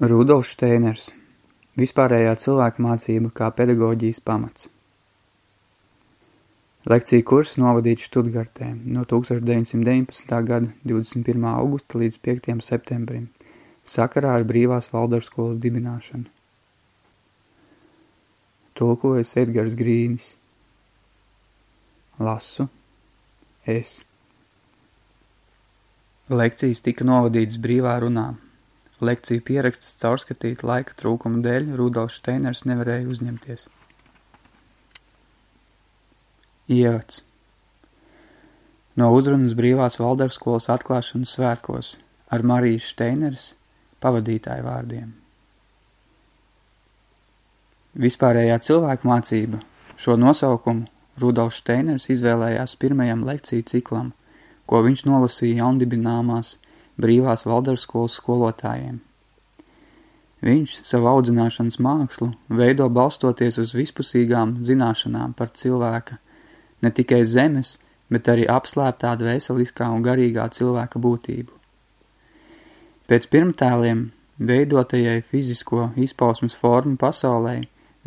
Rudolfs Šteiners Vispārējā cilvēka mācība kā pedagoģijas pamats Lekciju kurs novadīts Štutgartē no 1919. gada 21. augusta līdz 5. septembrim, sakarā ar brīvās Valdorskolas dibināšanu. Tulkojas Edgars Grīnis. Lasu. Es. Lekcijas tika novadītas brīvā runā. Lekciju pieraksts caurskatīt laika trūkuma dēļ Rudolfs Steiners nevarēja uzņemties. Ievads No uzrunas brīvās Valdevskolas atklāšanas svētkos ar Marijas Steiners pavadītāju vārdiem. Vispārējā cilvēku mācība šo nosaukumu Rudolfs Steiners izvēlējās pirmajam lekciju ciklam, ko viņš nolasīja jaundibināmās – brīvās Valderskolas skolotājiem. Viņš savu audzināšanas mākslu veido balstoties uz vispusīgām zināšanām par cilvēka, ne tikai zemes, bet arī apslēptā dvēseliskā un garīgā cilvēka būtību. Pēc pirmtēliem, veidotajai fizisko izpausmes formu pasaulē,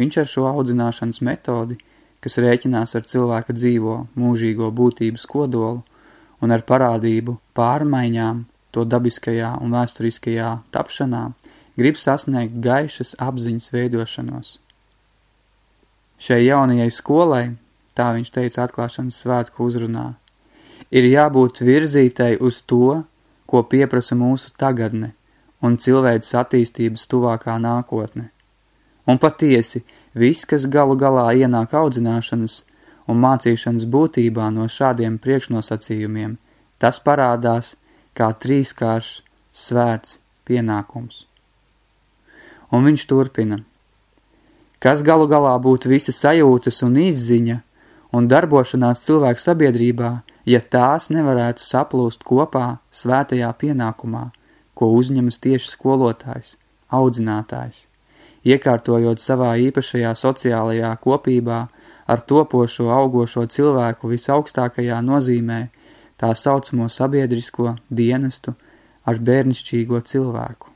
viņš ar šo audzināšanas metodi, kas rēķinās ar cilvēka dzīvo mūžīgo būtības kodolu un ar parādību pārmaiņām to dabiskajā un vēsturiskajā tapšanā, grib sasniegt gaišas apziņas veidošanos. Šai jaunajai skolai, tā viņš teica atklāšanas svētku uzrunā, ir jābūt virzītai uz to, ko pieprasa mūsu tagadne un cilvēks attīstības tuvākā nākotne. Un patiesi, viss, kas galu galā ienāk audzināšanas un mācīšanas būtībā no šādiem priekšnosacījumiem, tas parādās kā trīskāršs svēts pienākums. Un viņš turpina. Kas galu galā būtu visa sajūtas un izziņa un darbošanās cilvēku sabiedrībā, ja tās nevarētu saplūst kopā svētajā pienākumā, ko uzņemas tieši skolotājs, audzinātājs, iekārtojot savā īpašajā sociālajā kopībā ar topošo augošo cilvēku visaugstākajā nozīmē – tā saucamo sabiedrisko dienestu ar bērnišķīgo cilvēku.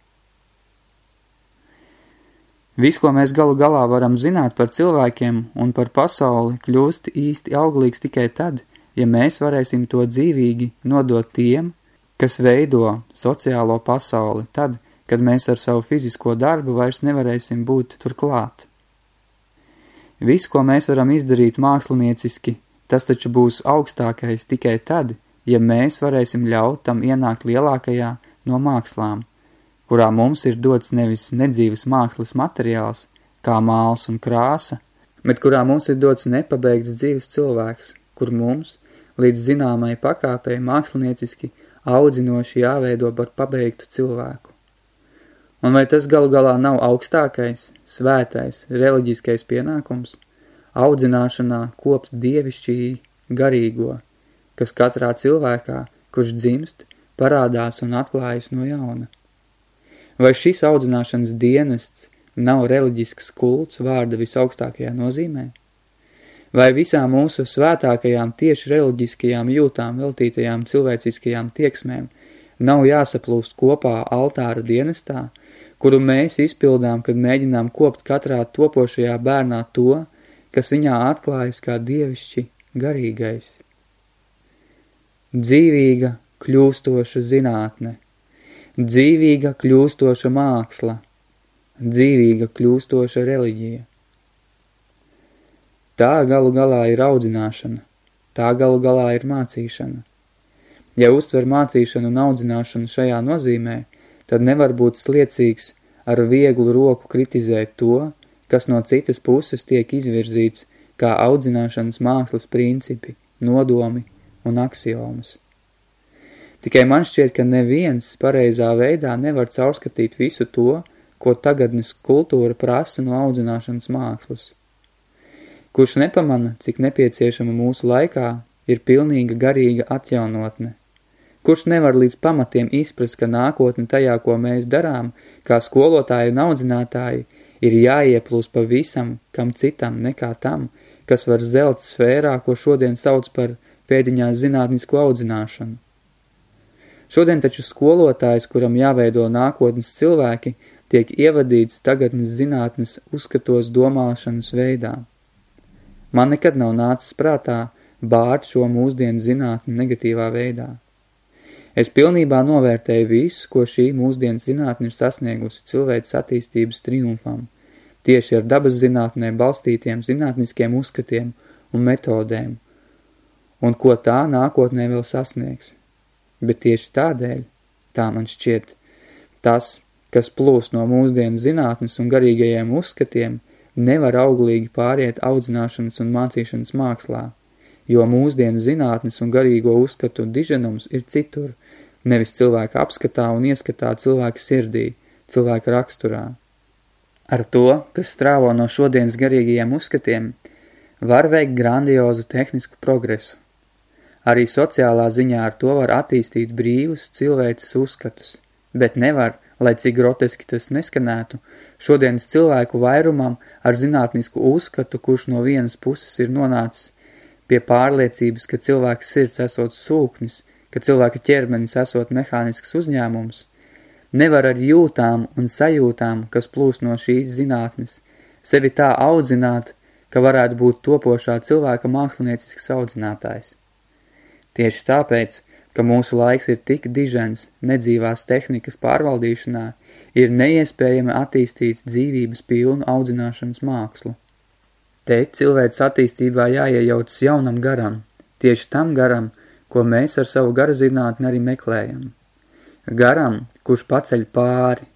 Viss, ko mēs galu galā varam zināt par cilvēkiem un par pasauli, kļūst īsti auglīgs tikai tad, ja mēs varēsim to dzīvīgi nodot tiem, kas veido sociālo pasauli, tad, kad mēs ar savu fizisko darbu vairs nevarēsim būt turklāt. Viss, ko mēs varam izdarīt mākslinieciski, tas taču būs augstākais tikai tad, ja mēs varēsim ļaut tam ienākt lielākajā no mākslām, kurā mums ir dots nevis nedzīves mākslas materiāls, kā māls un krāsa, bet kurā mums ir dots nepabeigts dzīves cilvēks, kur mums, līdz zināmai pakāpei mākslinieciski, audzinoši jāveido par pabeigtu cilvēku. Un vai tas galu galā nav augstākais, svētais, reliģiskais pienākums? Audzināšanā kopt dievišķīgi garīgo, kas katrā cilvēkā, kurš dzimst, parādās un atklājas no jauna. Vai šis audzināšanas dienests nav reliģisks kults vārda visaugstākajā nozīmē? Vai visām mūsu svētākajām tieši reliģiskajām jūtām veltītajām cilvēciskajām tieksmēm nav jāsaplūst kopā altāra dienestā, kuru mēs izpildām, kad mēģinām kopt katrā topošajā bērnā to, kas viņā atklājas kā dievišķi garīgais? Dzīvīga kļūstoša zinātne, dzīvīga kļūstoša māksla, dzīvīga kļūstoša reliģija. Tā galu galā ir audzināšana, tā galu galā ir mācīšana. Ja uztver mācīšanu un audzināšanu šajā nozīmē, tad nevar būt sliecīgs ar vieglu roku kritizēt to, kas no citas puses tiek izvirzīts kā audzināšanas mākslas principi, nodomi un aksiomas. Tikai man šķiet, ka neviens pareizā veidā nevar caurskatīt visu to, ko tagadnes kultūra prasa no audzināšanas mākslas. Kurš nepamana, cik nepieciešama mūsu laikā ir pilnīga garīga atjaunotne. Kurš nevar līdz pamatiem izprast, ka nākotne tajā, ko mēs darām, kā skolotāji un audzinātāji, ir jāieplūst pavisam kam citam nekā tam, kas var zelt sfērā, ko šodien sauc par pēdiņās zinātnisku audzināšanu. Šodien taču skolotājs, kuram jāveido nākotnes cilvēki, tiek ievadīts tagadnes zinātnes uzskatos domāšanas veidā. Man nekad nav nācis prātā bārt šo mūsdienu zinātni negatīvā veidā. Es pilnībā novērtēju visu, ko šī mūsdienu zinātne ir sasniegusi cilvēks attīstības triumfam, tieši ar dabas zinātnē balstītiem zinātniskiem uzskatiem un metodēm, un ko tā nākotnē vēl sasniegs. Bet tieši tādēļ, tā man šķiet, tas, kas plūst no mūsdienu zinātnes un garīgajiem uzskatiem, nevar auglīgi pāriet audzināšanas un mācīšanas mākslā, jo mūsdienu zinātnes un garīgo uzskatu diženums ir citur – nevis cilvēka apskatā un ieskatā cilvēka sirdī, cilvēka raksturā. Ar to, kas strāvo no šodienas garīgajiem uzskatiem, var veikt grandiozu tehnisku progresu. Arī sociālā ziņā ar to var attīstīt brīvus cilvēces uzskatus, bet nevar, lai cik groteski tas neskanētu, šodienas cilvēku vairumam ar zinātnisku uzskatu, kurš no vienas puses ir nonācis pie pārliecības, ka cilvēks sirds esot sūknis, ka cilvēka ķermenis esot mehānisks uzņēmums, nevar ar jūtām un sajūtām, kas plūst no šīs zinātnes, sevi tā audzināt, ka varētu būt topošā cilvēka māksliniecisks audzinātājs. Tieši tāpēc, ka mūsu laiks ir tik dižens nedzīvās tehnikas pārvaldīšanā, ir neiespējami attīstīt dzīvības pilnu audzināšanas mākslu. Te cilvēks attīstībā jāiejaucas jaunam garam, tieši tam garam, ko mēs ar savu gara zinātni arī meklējam. Garam, kurš paceļ pāri,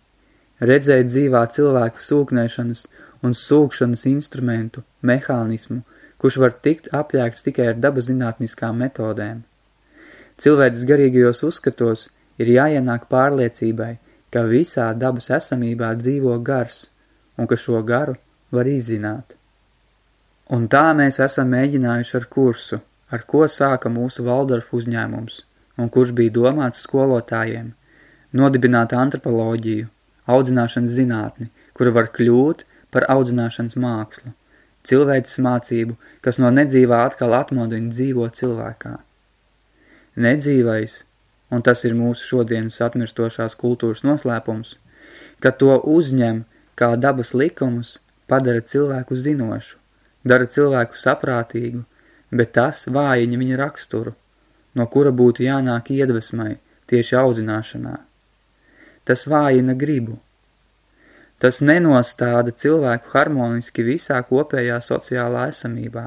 redzēt dzīvā cilvēka sūknēšanas un sūkšanas instrumentu, mehānismu, kurš var tikt apjēgts tikai ar dabazinātniskām metodēm. Cilvēks garīgajos uzskatos ir jāienāk pārliecībai, ka visā dabas esamībā dzīvo gars un ka šo garu var izzināt. Un tā mēs esam mēģinājuši ar kursu – ar ko sāka mūsu Valdorfu uzņēmums un kurš bija domāts skolotājiem, nodibināt antropoloģiju, audzināšanas zinātni, kura var kļūt par audzināšanas mākslu, cilvēces mācību, kas no nedzīvā atkal atmodina dzīvo cilvēkā. Nedzīvais, un tas ir mūsu šodienas atmirstošās kultūras noslēpums, ka to uzņem kā dabas likumus, padara cilvēku zinošu, dara cilvēku saprātīgu, bet tas vājiņa viņa raksturu, no kura būtu jānāk iedvesmai tieši audzināšanā. Tas vājina gribu. Tas nenostāda cilvēku harmoniski visā kopējā sociālā esamībā.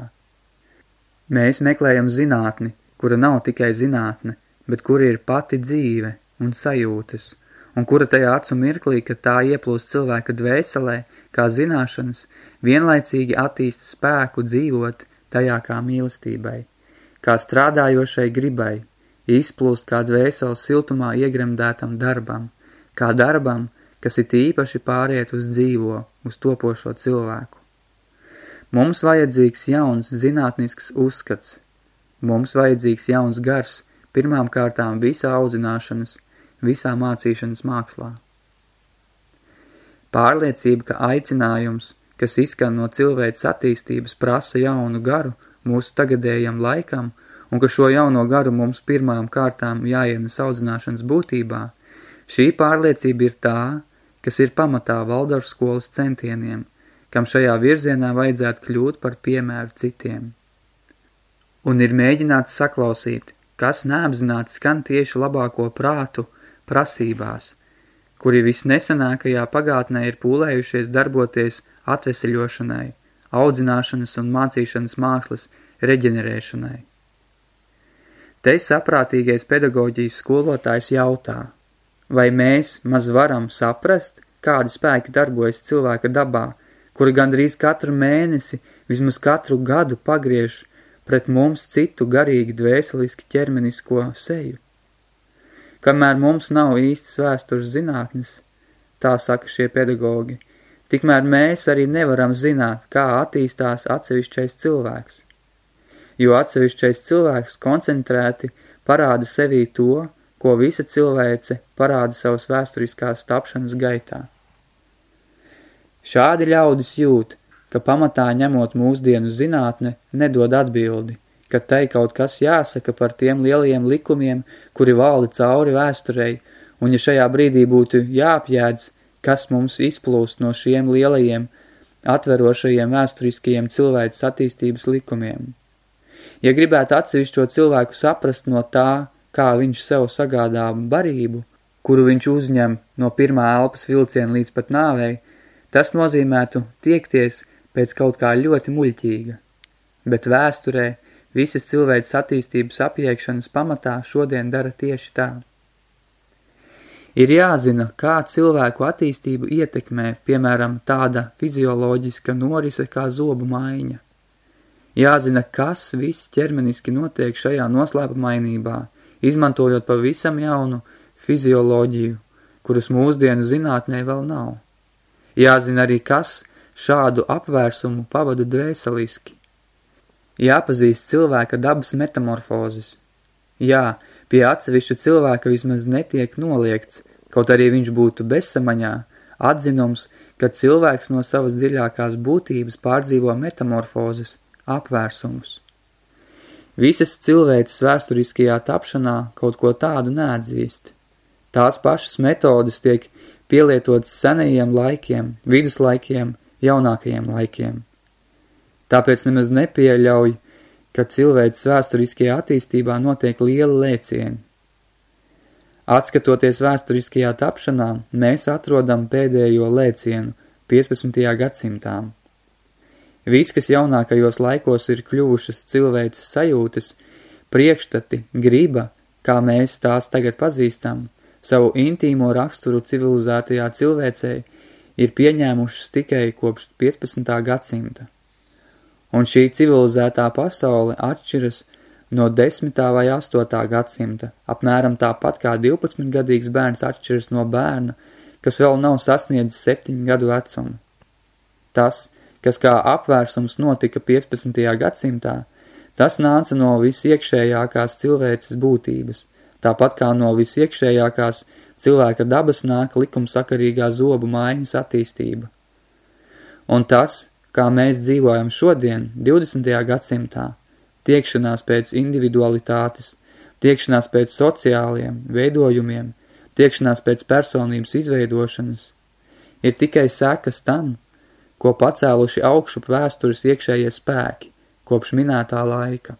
Mēs meklējam zinātni, kura nav tikai zinātne, bet kura ir pati dzīve un sajūtas, un kura tajā acu mirklī, kad tā ieplūst cilvēka dvēselē, kā zināšanas, vienlaicīgi attīsta spēku dzīvot tajā kā mīlestībai, kā strādājošai gribai, izplūst kā dvēseles siltumā iegremdētam darbam, kā darbam, kas it īpaši pāriet uz dzīvo, uz topošo cilvēku. Mums vajadzīgs jauns zinātnisks uzskats, mums vajadzīgs jauns gars, pirmām kārtām visā audzināšanas, visā mācīšanas mākslā. Pārliecība, ka aicinājums – kas izskan no cilvēces attīstības, prasa jaunu garu mūsu tagadējam laikam, un ka šo jauno garu mums pirmām kārtām jāienes audzināšanas būtībā, šī pārliecība ir tā, kas ir pamatā Valdorf skolas centieniem, kam šajā virzienā vajadzētu kļūt par piemēru citiem. Un ir mēģināts saklausīt, kas neapzināti skan tieši labāko prātu prasībās, kuri visnesenākajā pagātnē ir pūlējušies darboties atveseļošanai, audzināšanas un mācīšanas mākslas reģenerēšanai. Te saprātīgais pedagoģijas skolotājs jautā, vai mēs maz varam saprast, kādi spēki darbojas cilvēka dabā, kuri gandrīz katru mēnesi, vismaz katru gadu pagriež pret mums citu garīgi dvēseliski ķermenisko seju. Kamēr mums nav īstas vēstures zinātnes, tā saka šie pedagogi – Tikmēr mēs arī nevaram zināt, kā attīstās atsevišķais cilvēks. Jo atsevišķais cilvēks koncentrēti parāda sevī to, ko visa cilvēce parāda savas vēsturiskās tapšanas gaitā. Šādi ļaudis jūt, ka pamatā ņemot mūsdienu zinātne nedod atbildi, ka tai kaut kas jāsaka par tiem lielajiem likumiem, kuri valda cauri vēsturei, un ja šajā brīdī būtu jāapjēdz, kas mums izplūst no šiem lielajiem, atverošajiem vēsturiskajiem cilvēces attīstības likumiem. Ja gribētu atsevišķo cilvēku saprast no tā, kā viņš sev sagādā barību, kuru viņš uzņem no pirmā elpas vilciena līdz pat nāvei, tas nozīmētu tiekties pēc kaut kā ļoti muļķīga. Bet vēsturē visas cilvēces attīstības apiekšanas pamatā šodien dara tieši tā. Ir jāzina, kā cilvēku attīstību ietekmē, piemēram, tāda fizioloģiska norise kā zobu maiņa. Jāzina, kas viss ķermeniski notiek šajā noslēpumainībā, izmantojot pavisam jaunu fizioloģiju, kuras mūsdienu zinātnē vēl nav. Jāzina arī, kas šādu apvērsumu pavada dvēseliski. Jāpazīst cilvēka dabas metamorfozes. Jā, Pie atsevišķa cilvēka vismaz netiek noliegts, kaut arī viņš būtu bezsamaņā, atzinums, ka cilvēks no savas dziļākās būtības pārdzīvo metamorfozes, apvērsumus. Visas cilvēces vēsturiskajā tapšanā kaut ko tādu neatzīst. Tās pašas metodas tiek pielietotas senajiem laikiem, viduslaikiem, jaunākajiem laikiem. Tāpēc nemaz nepieļauj ka cilvēks vēsturiskajā attīstībā notiek liela lēcieni. Atskatoties vēsturiskajā tapšanā, mēs atrodam pēdējo lēcienu 15. gadsimtā. Viss, kas jaunākajos laikos ir kļuvušas cilvēces sajūtas, priekšstati, griba, kā mēs tās tagad pazīstam, savu intīmo raksturu civilizētajā cilvēcē, ir pieņēmušas tikai kopš 15. gadsimta un šī civilizētā pasaule atšķiras no 10. vai 8. gadsimta, apmēram tāpat kā 12-gadīgs bērns atšķiras no bērna, kas vēl nav sasniedzis 7 gadu vecumu. Tas, kas kā apvērsums notika 15. gadsimtā, tas nāca no visiekšējākās cilvēces būtības, tāpat kā no visiekšējākās cilvēka dabas nāk likumsakarīgā zobu maiņas attīstība. Un tas, kā mēs dzīvojam šodien, 20. gadsimtā, tiekšanās pēc individualitātes, tiekšanās pēc sociāliem veidojumiem, tiekšanās pēc personības izveidošanas, ir tikai sekas tam, ko pacēluši augšup vēstures iekšējie spēki, kopš minētā laika.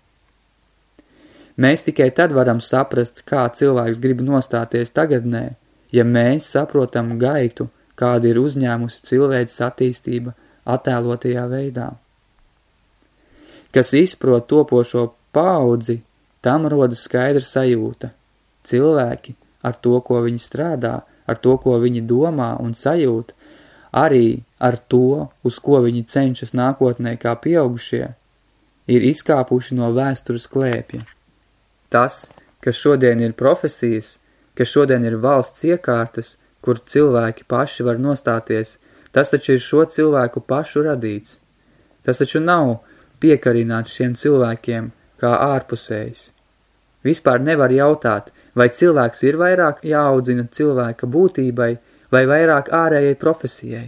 Mēs tikai tad varam saprast, kā cilvēks grib nostāties tagadnē, ja mēs saprotam gaitu, kāda ir uzņēmusi cilvēces attīstība attēlotajā veidā. Kas izprot topošo paudzi, tam rodas skaidra sajūta. Cilvēki ar to, ko viņi strādā, ar to, ko viņi domā un sajūt, arī ar to, uz ko viņi cenšas nākotnē kā pieaugušie, ir izkāpuši no vēstures klēpja. Tas, kas šodien ir profesijas, kas šodien ir valsts iekārtas, kur cilvēki paši var nostāties Tas taču ir šo cilvēku pašu radīts. Tas taču nav piekarināts šiem cilvēkiem kā ārpusējs. Vispār nevar jautāt, vai cilvēks ir vairāk jāaudzina cilvēka būtībai vai vairāk ārējai profesijai.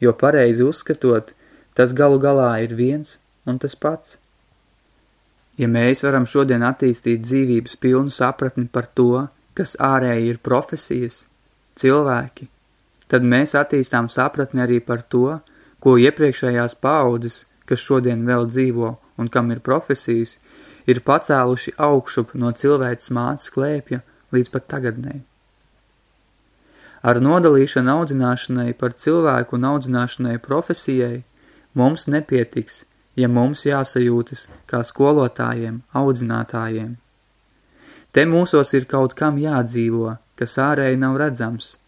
Jo pareizi uzskatot, tas galu galā ir viens un tas pats. Ja mēs varam šodien attīstīt dzīvības pilnu sapratni par to, kas ārēji ir profesijas, cilvēki, tad mēs attīstām sapratni arī par to, ko iepriekšējās paaudzes, kas šodien vēl dzīvo un kam ir profesijas, ir pacēluši augšup no cilvēces mātes klēpja līdz pat tagadnei. Ar nodalīšanu audzināšanai par cilvēku un audzināšanai profesijai mums nepietiks, ja mums jāsajūtas kā skolotājiem, audzinātājiem. Te mūsos ir kaut kam jādzīvo, kas ārēji nav redzams –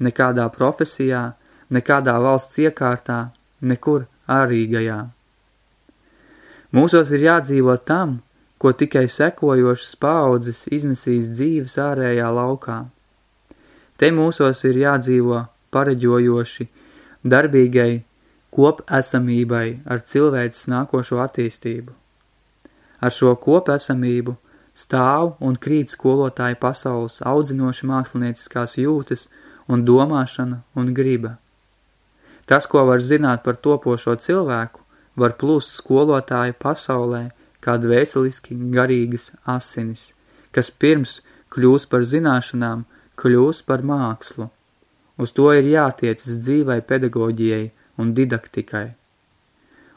nekādā profesijā, nekādā valsts iekārtā, nekur ārīgajā. Mūsos ir jādzīvo tam, ko tikai sekojošas paaudzes iznesīs dzīves ārējā laukā. Te mūsos ir jādzīvo pareģojoši, darbīgai kopesamībai ar cilvēces nākošo attīstību. Ar šo kopesamību stāv un krīt skolotāju pasaules audzinoši mākslinieciskās jūtas – un domāšana un griba. Tas, ko var zināt par topošo cilvēku, var plūst skolotāju pasaulē kā dvēseliski garīgas asinis, kas pirms kļūs par zināšanām, kļūs par mākslu, Uz to ir jātiecas dzīvai pedagoģijai un didaktikai.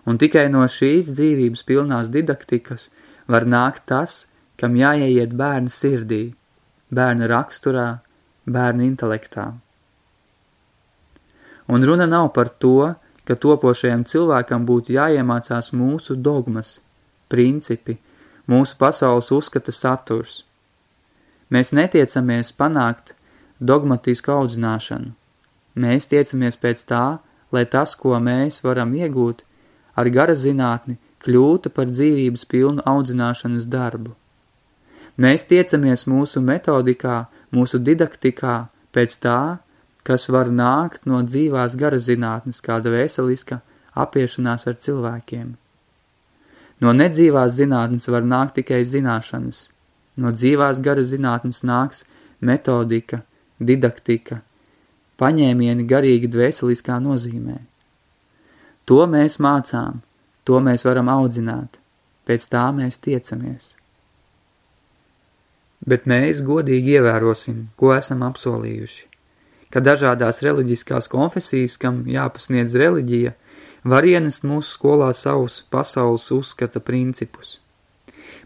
Un tikai no šīs dzīvības pilnās didaktikas var nākt tas, kam jāieiet bērna sirdī, bērna raksturā, bērna intelektā. Un runa nav par to, ka topošajam cilvēkam būtu jāiemācās mūsu dogmas, principi, mūsu pasaules uzskata saturs. Mēs netiecamies panākt dogmatisku audzināšanu. Mēs tiecamies pēc tā, lai tas, ko mēs varam iegūt, ar gara zinātni kļūtu par dzīvības pilnu audzināšanas darbu. Mēs tiecamies mūsu metodikā, mūsu didaktikā pēc tā, kas var nākt no dzīvās gara zinātnes, kāda veseliska apiešanās ar cilvēkiem. No nedzīvās zinātnes var nākt tikai zināšanas. No dzīvās gara zinātnes nāks metodika, didaktika, paņēmieni garīgi dvēseliskā nozīmē. To mēs mācām, to mēs varam audzināt, pēc tā mēs tiecamies. Bet mēs godīgi ievērosim, ko esam apsolījuši, ka dažādās reliģiskās konfesijas, kam jāpasniedz reliģija, var ienest mūsu skolā savus pasaules uzskata principus.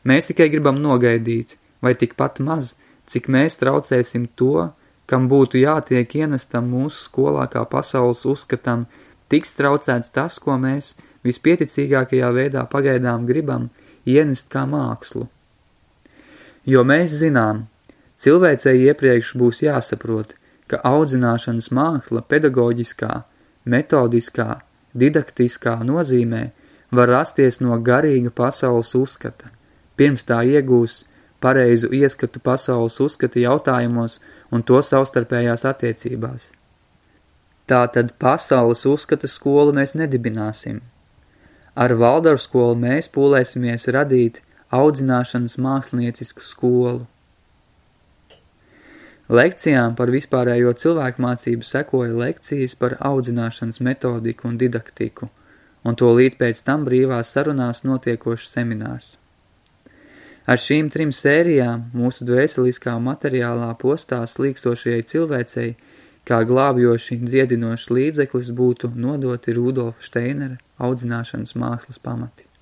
Mēs tikai gribam nogaidīt, vai tikpat maz, cik mēs traucēsim to, kam būtu jātiek ienestam mūsu skolā kā pasaules uzskatam, tiks traucēts tas, ko mēs vispieticīgākajā veidā pagaidām gribam ienest kā mākslu. Jo mēs zinām, cilvēcei iepriekš būs jāsaprot, ka audzināšanas māksla pedagoģiskā, metodiskā, didaktiskā nozīmē var rasties no garīga pasaules uzskata, pirms tā iegūs pareizu ieskatu pasaules uzskata jautājumos un to savstarpējās attiecībās. Tātad pasaules uzskata skolu mēs nedibināsim. Ar Valdaru skolu mēs pūlēsimies radīt audzināšanas māksliniecisku skolu. Lekcijām par vispārējo cilvēku mācību sekoja lekcijas par audzināšanas metodiku un didaktiku, un to līdz pēc tam brīvās sarunās notiekošs seminārs. Ar šīm trim sērijām mūsu dvēseliskā materiālā postā slīkstošajai cilvēcei, kā glābjoši dziedinošs līdzeklis būtu nodoti Rudolfa Steinera audzināšanas mākslas pamati.